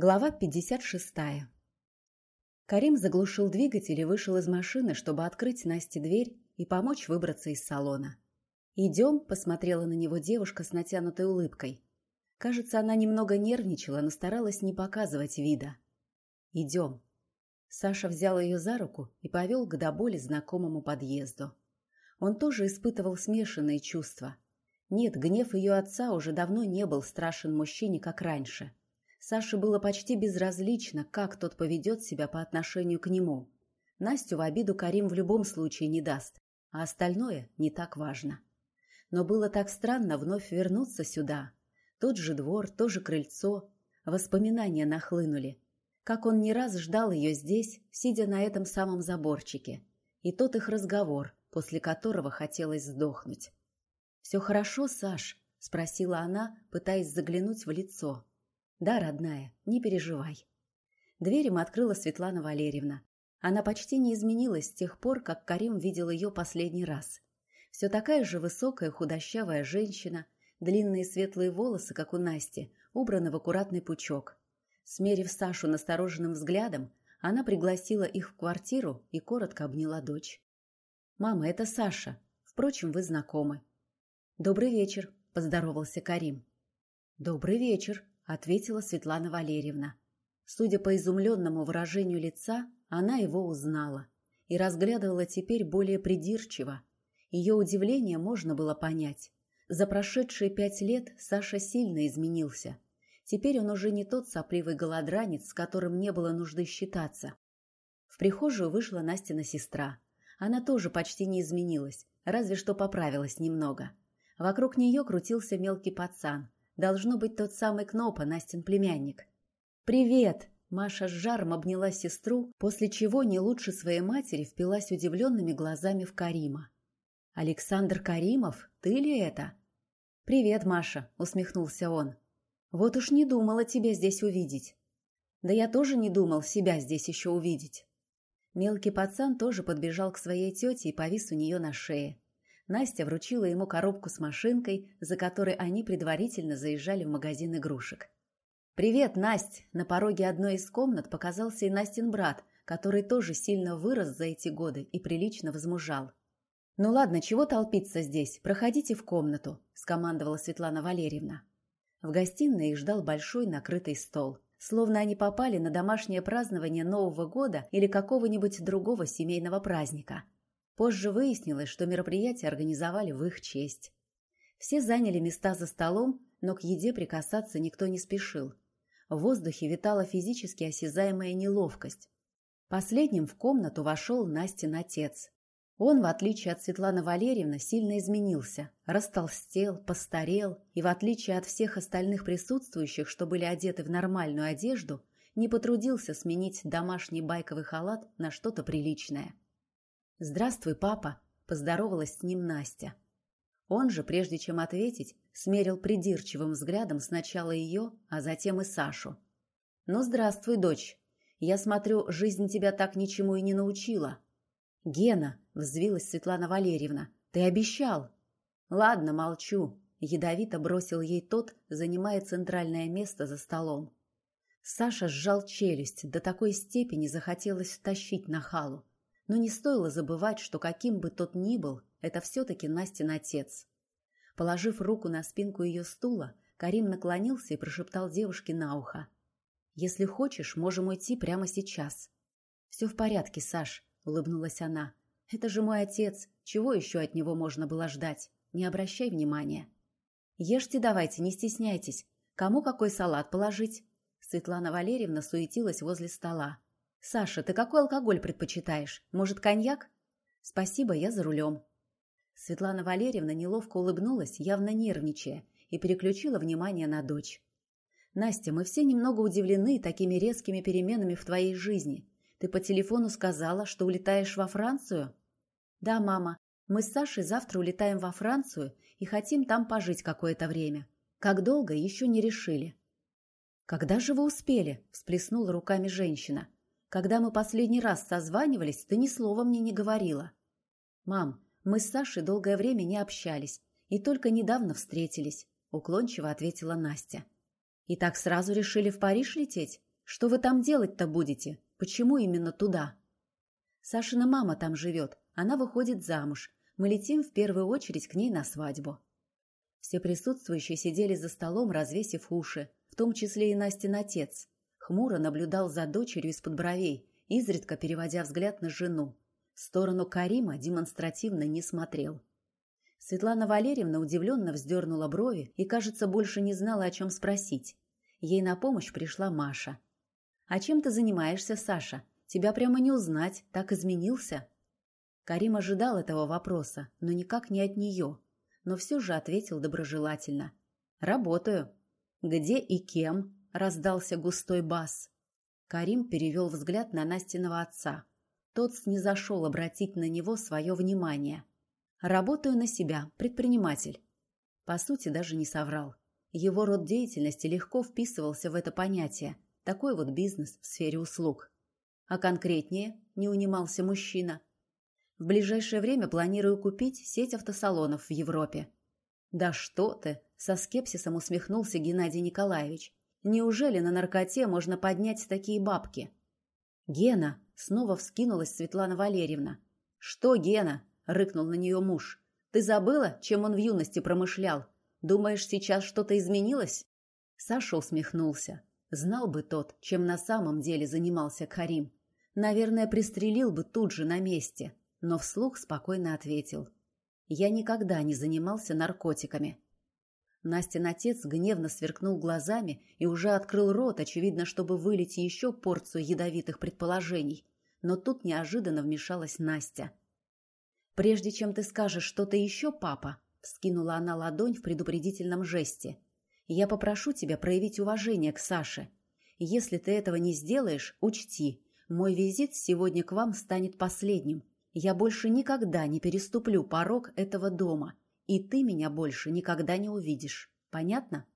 Глава 56. Карим заглушил двигатель и вышел из машины, чтобы открыть Насте дверь и помочь выбраться из салона. «Идем», — посмотрела на него девушка с натянутой улыбкой. Кажется, она немного нервничала, но старалась не показывать вида. «Идем». Саша взял ее за руку и повел к до боли знакомому подъезду. Он тоже испытывал смешанные чувства. Нет, гнев ее отца уже давно не был страшен мужчине, как раньше — Саше было почти безразлично, как тот поведет себя по отношению к нему. Настю в обиду Карим в любом случае не даст, а остальное не так важно. Но было так странно вновь вернуться сюда. Тот же двор, то же крыльцо. Воспоминания нахлынули. Как он не раз ждал ее здесь, сидя на этом самом заборчике. И тот их разговор, после которого хотелось сдохнуть. «Все хорошо, Саш?» — спросила она, пытаясь заглянуть в лицо. «Да, родная, не переживай». Дверь им открыла Светлана Валерьевна. Она почти не изменилась с тех пор, как Карим видел ее последний раз. Все такая же высокая худощавая женщина, длинные светлые волосы, как у Насти, убраны в аккуратный пучок. Смерив Сашу настороженным взглядом, она пригласила их в квартиру и коротко обняла дочь. «Мама, это Саша. Впрочем, вы знакомы». «Добрый вечер», – поздоровался Карим. «Добрый вечер», ответила Светлана Валерьевна. Судя по изумленному выражению лица, она его узнала и разглядывала теперь более придирчиво. Ее удивление можно было понять. За прошедшие пять лет Саша сильно изменился. Теперь он уже не тот сопливый голодранец, с которым не было нужды считаться. В прихожую вышла Настина сестра. Она тоже почти не изменилась, разве что поправилась немного. Вокруг нее крутился мелкий пацан – Должно быть тот самый Кнопа, Настин племянник. «Привет!» Маша с жаром обняла сестру, после чего не лучше своей матери впилась удивленными глазами в Карима. «Александр Каримов? Ты ли это?» «Привет, Маша», — усмехнулся он. «Вот уж не думала тебя здесь увидеть». «Да я тоже не думал себя здесь еще увидеть». Мелкий пацан тоже подбежал к своей тете и повис у нее на шее. Настя вручила ему коробку с машинкой, за которой они предварительно заезжали в магазин игрушек. «Привет, Насть!» На пороге одной из комнат показался и Настин брат, который тоже сильно вырос за эти годы и прилично возмужал. «Ну ладно, чего толпиться здесь? Проходите в комнату», – скомандовала Светлана Валерьевна. В гостиной их ждал большой накрытый стол. Словно они попали на домашнее празднование Нового года или какого-нибудь другого семейного праздника – Позже выяснилось, что мероприятие организовали в их честь. Все заняли места за столом, но к еде прикасаться никто не спешил. В воздухе витала физически осязаемая неловкость. Последним в комнату вошел Настин отец. Он, в отличие от Светланы Валерьевны, сильно изменился, растолстел, постарел и, в отличие от всех остальных присутствующих, что были одеты в нормальную одежду, не потрудился сменить домашний байковый халат на что-то приличное. «Здравствуй, папа!» – поздоровалась с ним Настя. Он же, прежде чем ответить, смерил придирчивым взглядом сначала ее, а затем и Сашу. «Ну, здравствуй, дочь. Я смотрю, жизнь тебя так ничему и не научила». «Гена!» – взвилась Светлана Валерьевна. «Ты обещал!» «Ладно, молчу», – ядовито бросил ей тот, занимая центральное место за столом. Саша сжал челюсть, до такой степени захотелось втащить на халу. Но не стоило забывать, что каким бы тот ни был, это все-таки Настин отец. Положив руку на спинку ее стула, Карим наклонился и прошептал девушке на ухо. «Если хочешь, можем уйти прямо сейчас». «Все в порядке, Саш», — улыбнулась она. «Это же мой отец. Чего еще от него можно было ждать? Не обращай внимания». «Ешьте давайте, не стесняйтесь. Кому какой салат положить?» Светлана Валерьевна суетилась возле стола. «Саша, ты какой алкоголь предпочитаешь? Может, коньяк?» «Спасибо, я за рулем». Светлана Валерьевна неловко улыбнулась, явно нервничая, и переключила внимание на дочь. «Настя, мы все немного удивлены такими резкими переменами в твоей жизни. Ты по телефону сказала, что улетаешь во Францию?» «Да, мама. Мы с Сашей завтра улетаем во Францию и хотим там пожить какое-то время. Как долго, еще не решили». «Когда же вы успели?» – всплеснула руками женщина. Когда мы последний раз созванивались, ты ни слова мне не говорила. Мам, мы с Сашей долгое время не общались и только недавно встретились, уклончиво ответила Настя. И так сразу решили в Париж лететь? Что вы там делать-то будете? Почему именно туда? Сашина мама там живет. Она выходит замуж. Мы летим в первую очередь к ней на свадьбу. Все присутствующие сидели за столом, развесив уши, в том числе и Настин отец. Хмуро наблюдал за дочерью из-под бровей, изредка переводя взгляд на жену. В сторону Карима демонстративно не смотрел. Светлана Валерьевна удивленно вздернула брови и, кажется, больше не знала, о чем спросить. Ей на помощь пришла Маша. «А чем ты занимаешься, Саша? Тебя прямо не узнать, так изменился». Карим ожидал этого вопроса, но никак не от нее, но все же ответил доброжелательно. «Работаю». «Где и кем?» – раздался густой бас. Карим перевел взгляд на Настиного отца. Тот снизошел обратить на него свое внимание. «Работаю на себя, предприниматель». По сути, даже не соврал. Его род деятельности легко вписывался в это понятие – такой вот бизнес в сфере услуг. А конкретнее, не унимался мужчина. В ближайшее время планирую купить сеть автосалонов в Европе. Да что ты, со скепсисом усмехнулся Геннадий Николаевич. Неужели на наркоте можно поднять такие бабки? Гена, снова вскинулась Светлана Валерьевна. Что, Гена? рыкнул на нее муж. Ты забыла, чем он в юности промышлял? Думаешь, сейчас что-то изменилось? Саша усмехнулся. Знал бы тот, чем на самом деле занимался Карим. Наверное, пристрелил бы тут же на месте, но вслух спокойно ответил. «Я никогда не занимался наркотиками». Настин отец гневно сверкнул глазами и уже открыл рот, очевидно, чтобы вылить еще порцию ядовитых предположений. Но тут неожиданно вмешалась Настя. «Прежде чем ты скажешь что-то еще, папа», — вскинула она ладонь в предупредительном жесте, я попрошу тебя проявить уважение к Саше. Если ты этого не сделаешь, учти, мой визит сегодня к вам станет последним. Я больше никогда не переступлю порог этого дома, и ты меня больше никогда не увидишь. Понятно?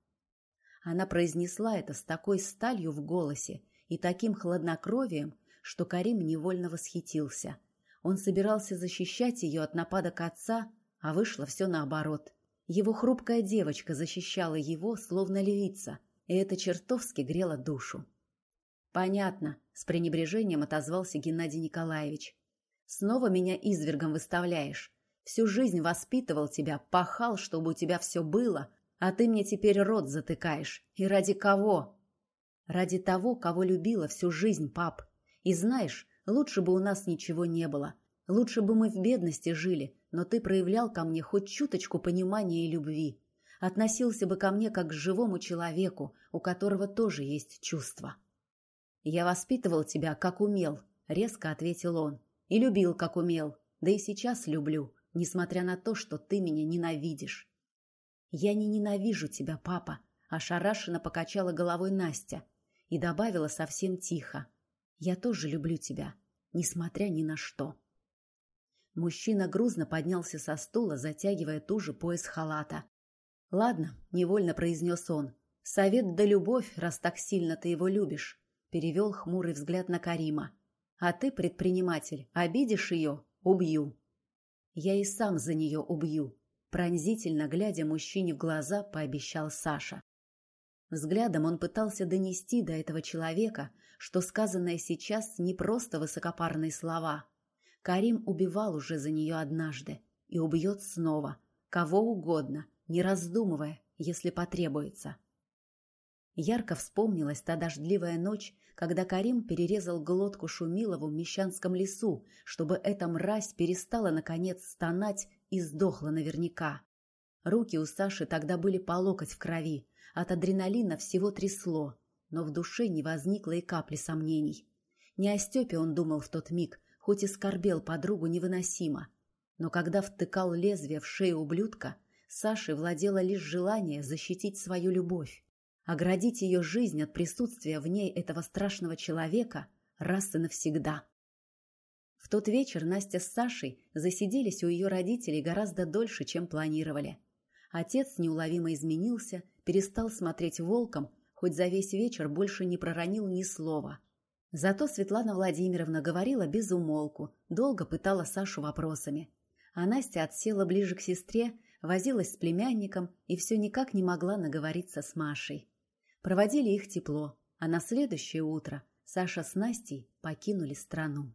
Она произнесла это с такой сталью в голосе и таким хладнокровием, что Карим невольно восхитился. Он собирался защищать ее от нападок отца, а вышло все наоборот. Его хрупкая девочка защищала его, словно львица, и это чертовски грело душу. «Понятно», — с пренебрежением отозвался Геннадий Николаевич. «Снова меня извергом выставляешь. Всю жизнь воспитывал тебя, пахал, чтобы у тебя все было, а ты мне теперь рот затыкаешь. И ради кого?» «Ради того, кого любила всю жизнь, пап. И знаешь, лучше бы у нас ничего не было. Лучше бы мы в бедности жили, но ты проявлял ко мне хоть чуточку понимания и любви. Относился бы ко мне как к живому человеку, у которого тоже есть чувства. «Я воспитывал тебя, как умел», — резко ответил он. «И любил, как умел. Да и сейчас люблю, несмотря на то, что ты меня ненавидишь». «Я не ненавижу тебя, папа», — ошарашенно покачала головой Настя и добавила совсем тихо. «Я тоже люблю тебя, несмотря ни на что». Мужчина грузно поднялся со стула, затягивая туже пояс халата. «Ладно», — невольно произнес он. «Совет да любовь, раз так сильно ты его любишь», — перевел хмурый взгляд на Карима. «А ты, предприниматель, обидишь ее — убью». «Я и сам за нее убью», — пронзительно глядя мужчине в глаза, пообещал Саша. Взглядом он пытался донести до этого человека, что сказанное сейчас не просто высокопарные слова — Карим убивал уже за нее однажды и убьет снова, кого угодно, не раздумывая, если потребуется. Ярко вспомнилась та дождливая ночь, когда Карим перерезал глотку Шумилову в Мещанском лесу, чтобы эта мразь перестала, наконец, стонать и сдохла наверняка. Руки у Саши тогда были по локоть в крови, от адреналина всего трясло, но в душе не возникло и капли сомнений. Не о Степе он думал в тот миг, хоть и скорбел подругу невыносимо. Но когда втыкал лезвие в шею ублюдка, Саше владело лишь желание защитить свою любовь, оградить ее жизнь от присутствия в ней этого страшного человека раз и навсегда. В тот вечер Настя с Сашей засиделись у ее родителей гораздо дольше, чем планировали. Отец неуловимо изменился, перестал смотреть волком, хоть за весь вечер больше не проронил ни слова – Зато Светлана Владимировна говорила без умолку, долго пытала Сашу вопросами. А Настя отсела ближе к сестре, возилась с племянником и все никак не могла наговориться с Машей. Проводили их тепло. А на следующее утро Саша с Настей покинули страну.